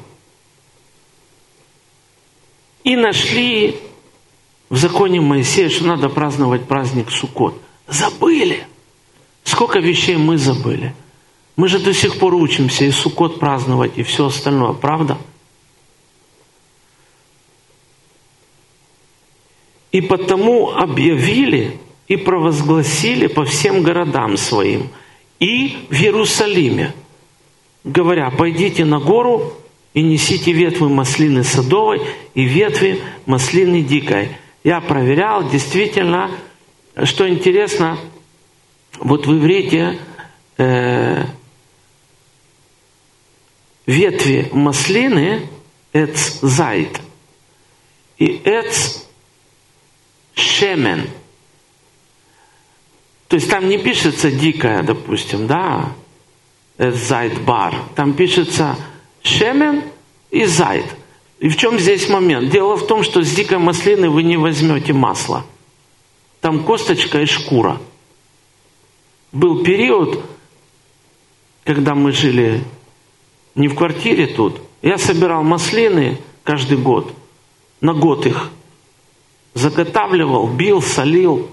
И нашли в законе Моисея, что надо праздновать праздник Суккот. Забыли. Сколько вещей мы забыли. Мы же до сих пор учимся и Суккот праздновать, и все остальное, правда? И потому объявили и провозгласили по всем городам своим и в Иерусалиме, говоря, пойдите на гору и несите ветвы маслины садовой и ветви маслины дикой. Я проверял, действительно, что интересно, вот в иврите э, ветви маслины эц зайд и эц шемен. То есть там не пишется дикая, допустим, да, эц зайд бар. Там пишется шемен и зайд. И в чем здесь момент? Дело в том, что с дикой маслины вы не возьмете масло. Там косточка и шкура – был период, когда мы жили не в квартире тут. Я собирал маслины каждый год. На год их заготавливал, бил, солил.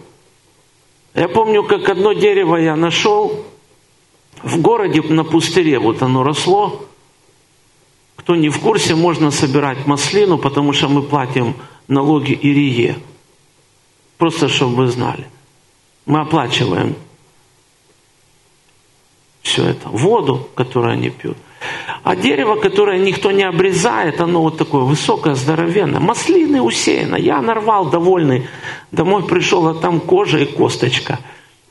Я помню, как одно дерево я нашел в городе на пустыре. Вот оно росло. Кто не в курсе, можно собирать маслину, потому что мы платим налоги Ирие. Просто чтобы вы знали. Мы оплачиваем все это, воду, которую они пьют. А дерево, которое никто не обрезает, оно вот такое высокое, здоровенное. Маслины усеяно. Я нарвал довольный. Домой пришел, а там кожа и косточка.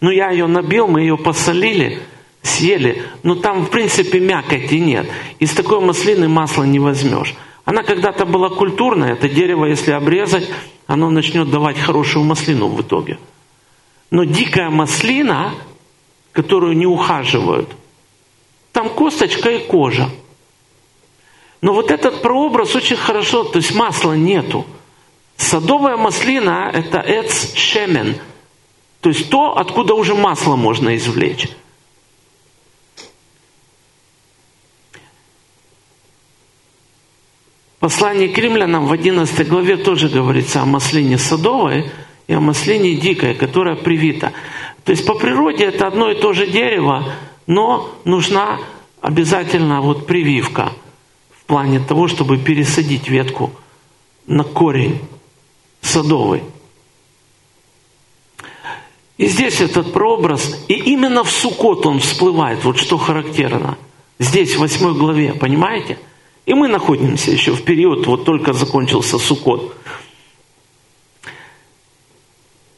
Ну, я ее набил, мы ее посолили, съели. Но там, в принципе, мякоти нет. Из такой маслины масло не возьмешь. Она когда-то была культурная. Это дерево, если обрезать, оно начнет давать хорошую маслину в итоге. Но дикая маслина, которую не ухаживают. Там косточка и кожа. Но вот этот прообраз очень хорошо, то есть масла нету. Садовая маслина – это эц шемен, то есть то, откуда уже масло можно извлечь. Послание к римлянам в 11 главе тоже говорится о маслине садовой и о маслине дикой, которая привита. То есть по природе это одно и то же дерево, но нужна обязательно вот прививка в плане того, чтобы пересадить ветку на корень садовый. И здесь этот прообраз, и именно в Сукот он всплывает, вот что характерно. Здесь, в восьмой главе, понимаете? И мы находимся еще в период, вот только закончился Сукот.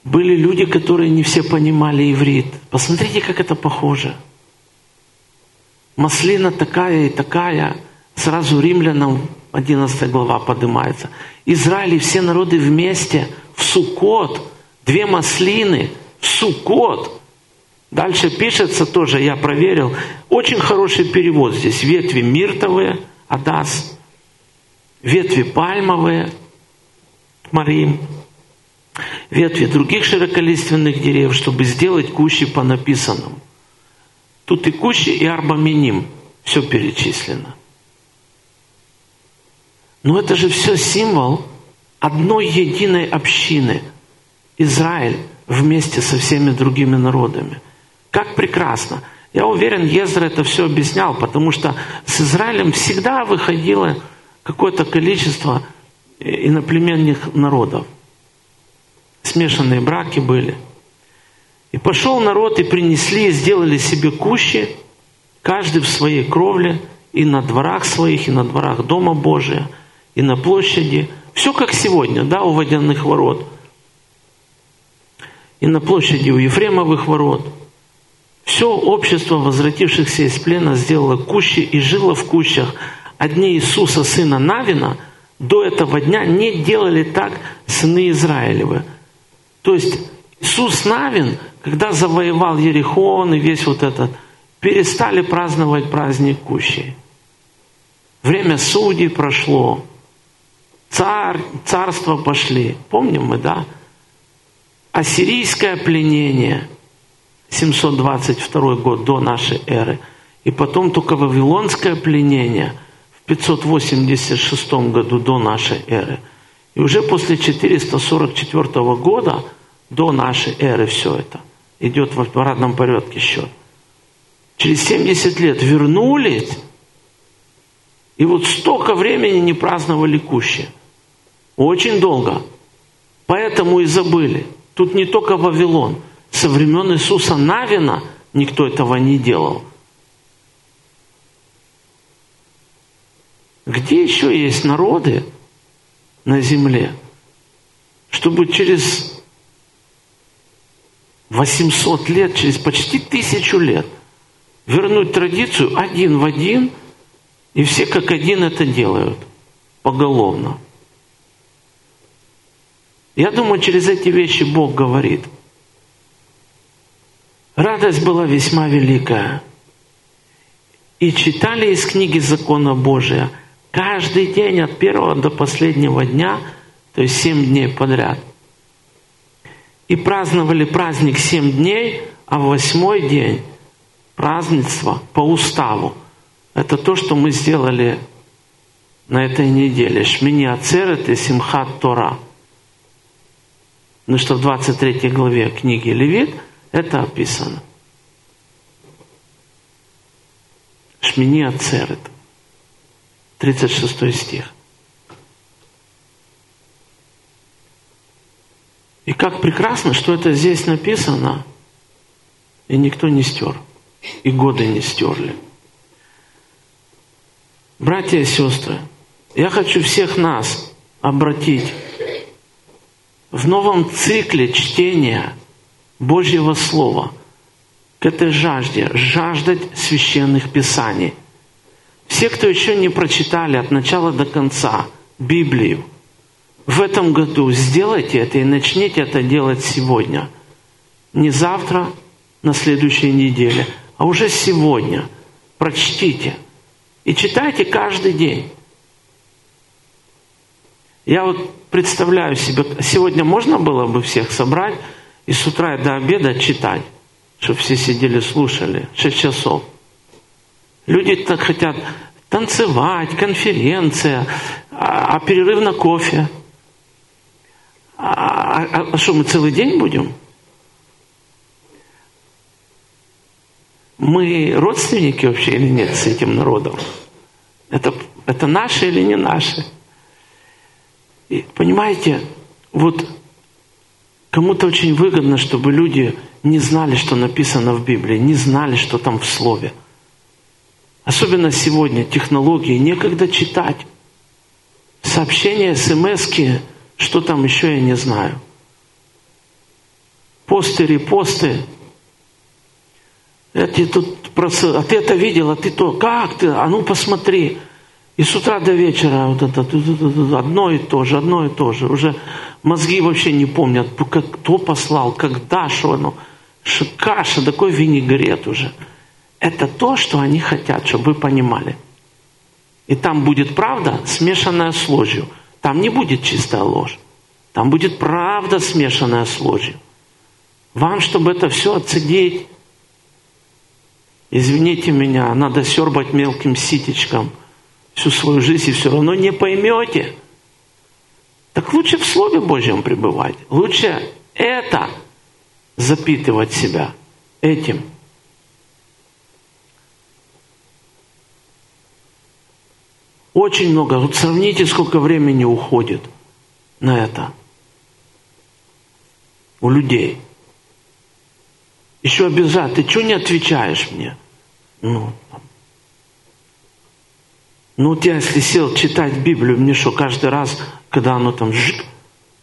Были люди, которые не все понимали иврит. Посмотрите, как это похоже. Маслина такая и такая. Сразу римлянам 11 глава поднимается. Израиль и все народы вместе в Сукот. Две маслины в Сукот. Дальше пишется тоже, я проверил. Очень хороший перевод здесь. Ветви миртовые, Адас. Ветви пальмовые, Марим ветви других широколиственных деревьев, чтобы сделать кущи по написанному. Тут и кущи, и арбаминим. Все перечислено. Но это же все символ одной единой общины. Израиль вместе со всеми другими народами. Как прекрасно. Я уверен, Езра это все объяснял, потому что с Израилем всегда выходило какое-то количество иноплеменных народов. Смешанные браки были. И пошел народ, и принесли, и сделали себе кущи, каждый в своей кровле, и на дворах своих, и на дворах Дома Божия, и на площади. Все как сегодня, да, у водяных ворот. И на площади у Ефремовых ворот – все общество возвратившихся из плена сделало кущи и жило в кущах. А дни Иисуса, сына Навина, до этого дня не делали так сыны Израилевы. То есть Иисус Навин, когда завоевал Ерихон и весь вот этот, перестали праздновать праздник Кущей. Время судей прошло, царь, царства пошли. Помним мы, да? Ассирийское пленение – 722 год до нашей эры. И потом только Вавилонское пленение в 586 году до нашей эры. И уже после 444 года до нашей эры все это идет в парадном порядке счет. Через 70 лет вернулись, и вот столько времени не праздновали кущи. Очень долго. Поэтому и забыли. Тут не только Вавилон – со времен Иисуса Навина никто этого не делал. Где еще есть народы на земле, чтобы через 800 лет, через почти тысячу лет вернуть традицию один в один, и все как один это делают поголовно. Я думаю, через эти вещи Бог говорит – Радость была весьма великая. И читали из книги закона Божия каждый день от первого до последнего дня, то есть семь дней подряд. И праздновали праздник семь дней, а в восьмой день празднество по уставу. Это то, что мы сделали на этой неделе. Шмини Ацерет и Симхат Тора. Ну что в 23 главе книги Левит – это описано. Шмини Ацерет. 36 стих. И как прекрасно, что это здесь написано, и никто не стер, и годы не стерли. Братья и сестры, я хочу всех нас обратить в новом цикле чтения – Божьего Слова, к этой жажде, жаждать священных писаний. Все, кто еще не прочитали от начала до конца Библию, в этом году сделайте это и начните это делать сегодня. Не завтра, на следующей неделе, а уже сегодня. Прочтите. И читайте каждый день. Я вот представляю себе, сегодня можно было бы всех собрать и с утра до обеда читать, чтобы все сидели, слушали. Шесть часов. Люди так хотят танцевать, конференция, а, а перерыв на кофе. А, а, а что, мы целый день будем? Мы родственники вообще или нет с этим народом? Это, это наши или не наши? И, понимаете, вот Кому-то очень выгодно, чтобы люди не знали, что написано в Библии, не знали, что там в Слове. Особенно сегодня технологии, некогда читать. Сообщения, смс что там еще я не знаю. Посты, репосты. Тебе тут просто, а ты это видел, а ты то, как ты, а ну посмотри. И с утра до вечера вот это, одно и то же, одно и то же. Уже мозги вообще не помнят, кто послал, когда, что оно. Каша, такой винегрет уже. Это то, что они хотят, чтобы вы понимали. И там будет правда, смешанная с ложью. Там не будет чистая ложь. Там будет правда, смешанная с ложью. Вам, чтобы это все отсидеть, извините меня, надо сербать мелким ситечком – всю свою жизнь и все равно не поймете. Так лучше в Слове Божьем пребывать. Лучше это запитывать себя этим. Очень много. Вот сравните, сколько времени уходит на это у людей. Еще обижают. Ты что не отвечаешь мне? Ну, ну вот я, если сел читать Библию, мне что, каждый раз, когда оно там жик,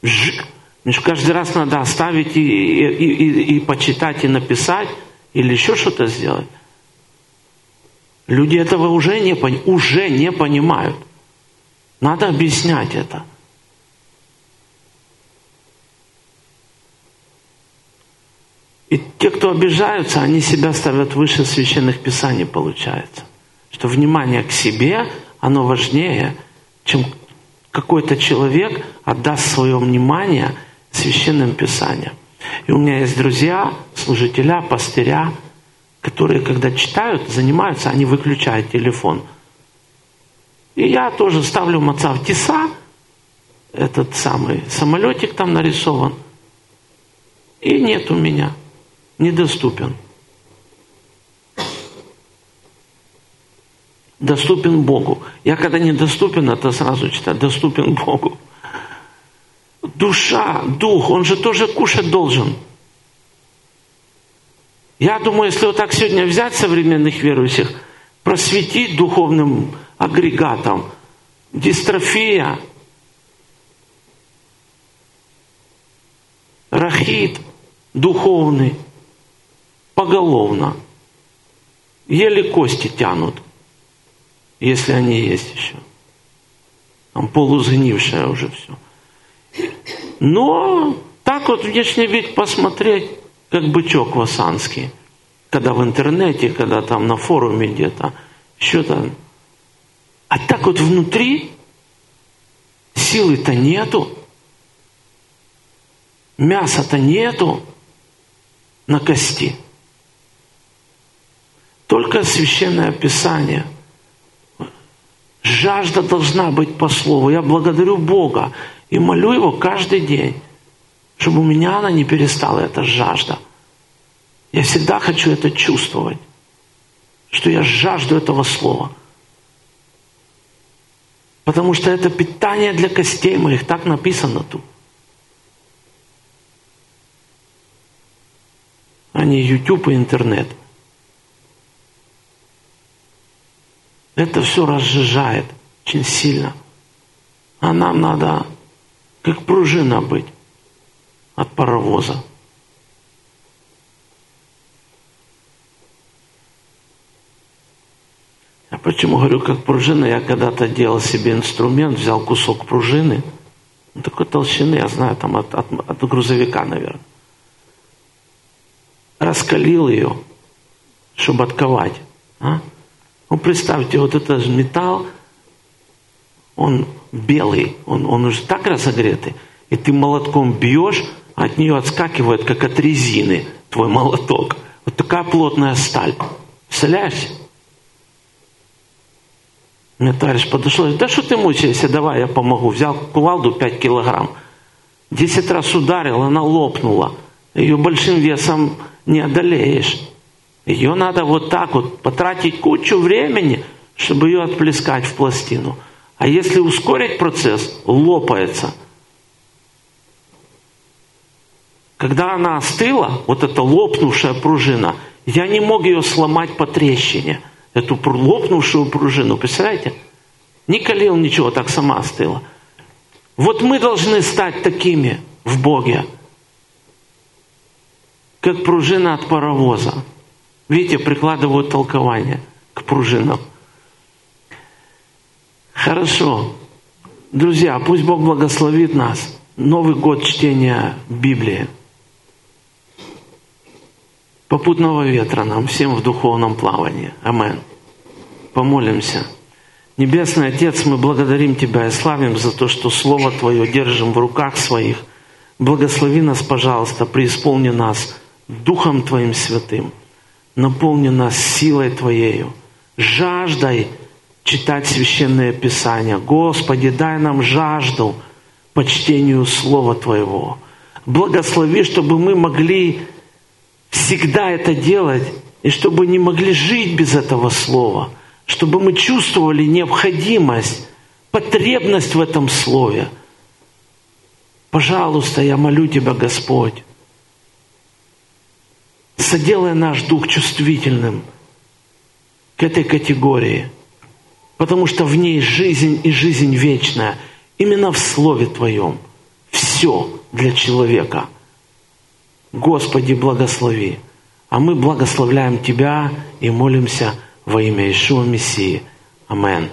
жик, мне что, каждый раз надо оставить и, и, и, и почитать, и написать, или еще что-то сделать. Люди этого уже не, уже не понимают. Надо объяснять это. И те, кто обижаются, они себя ставят выше священных писаний, получается. Что внимание к себе, оно важнее, чем какой-то человек отдаст свое внимание священным писаниям. И у меня есть друзья, служителя, пастыря, которые, когда читают, занимаются, они выключают телефон. И я тоже ставлю в Тиса, этот самый самолетик там нарисован, и нет у меня – недоступен. Доступен Богу. Я когда недоступен, это сразу читаю, доступен Богу. Душа, дух, он же тоже кушать должен. Я думаю, если вот так сегодня взять современных верующих, просветить духовным агрегатом, дистрофия, рахит духовный – поголовно. Еле кости тянут, если они есть еще. Там полузгнившее уже все. Но так вот внешний вид посмотреть, как бычок васанский. Когда в интернете, когда там на форуме где-то, там. А так вот внутри силы-то нету. Мяса-то нету на кости. Только священное писание. Жажда должна быть по слову. Я благодарю Бога и молю Его каждый день, чтобы у меня она не перестала, эта жажда. Я всегда хочу это чувствовать, что я жажду этого слова. Потому что это питание для костей моих, так написано тут. А не YouTube и интернет – это все разжижает очень сильно. А нам надо как пружина быть от паровоза. Я почему говорю как пружина? Я когда-то делал себе инструмент, взял кусок пружины, такой толщины, я знаю, там от, от, от грузовика, наверное. Раскалил ее, чтобы отковать. А? Ну, представьте, вот этот металл, он белый, он, он уже так разогретый, и ты молотком бьешь, а от нее отскакивает, как от резины, твой молоток. Вот такая плотная сталь. Представляешь? Мне товарищ подошел, говорит, да что ты мучаешься, давай я помогу. Взял кувалду 5 килограмм, 10 раз ударил, она лопнула. Ее большим весом не одолеешь. Ее надо вот так вот потратить кучу времени, чтобы ее отплескать в пластину. А если ускорить процесс, лопается. Когда она остыла, вот эта лопнувшая пружина, я не мог ее сломать по трещине. Эту лопнувшую пружину, представляете? Не калил ничего, так сама остыла. Вот мы должны стать такими в Боге, как пружина от паровоза. Видите, прикладывают толкование к пружинам. Хорошо. Друзья, пусть Бог благословит нас. Новый год чтения Библии. Попутного ветра нам всем в духовном плавании. Амен. Помолимся. Небесный Отец, мы благодарим Тебя и славим за то, что Слово Твое держим в руках своих. Благослови нас, пожалуйста, преисполни нас Духом Твоим Святым – наполни нас силой Твоею, жаждой читать священное Писание. Господи, дай нам жажду по чтению Слова Твоего. Благослови, чтобы мы могли всегда это делать, и чтобы не могли жить без этого Слова, чтобы мы чувствовали необходимость, потребность в этом Слове. Пожалуйста, я молю Тебя, Господь, соделай наш дух чувствительным к этой категории, потому что в ней жизнь и жизнь вечная, именно в Слове Твоем. Все для человека. Господи, благослови. А мы благословляем Тебя и молимся во имя Ишуа Мессии. Аминь.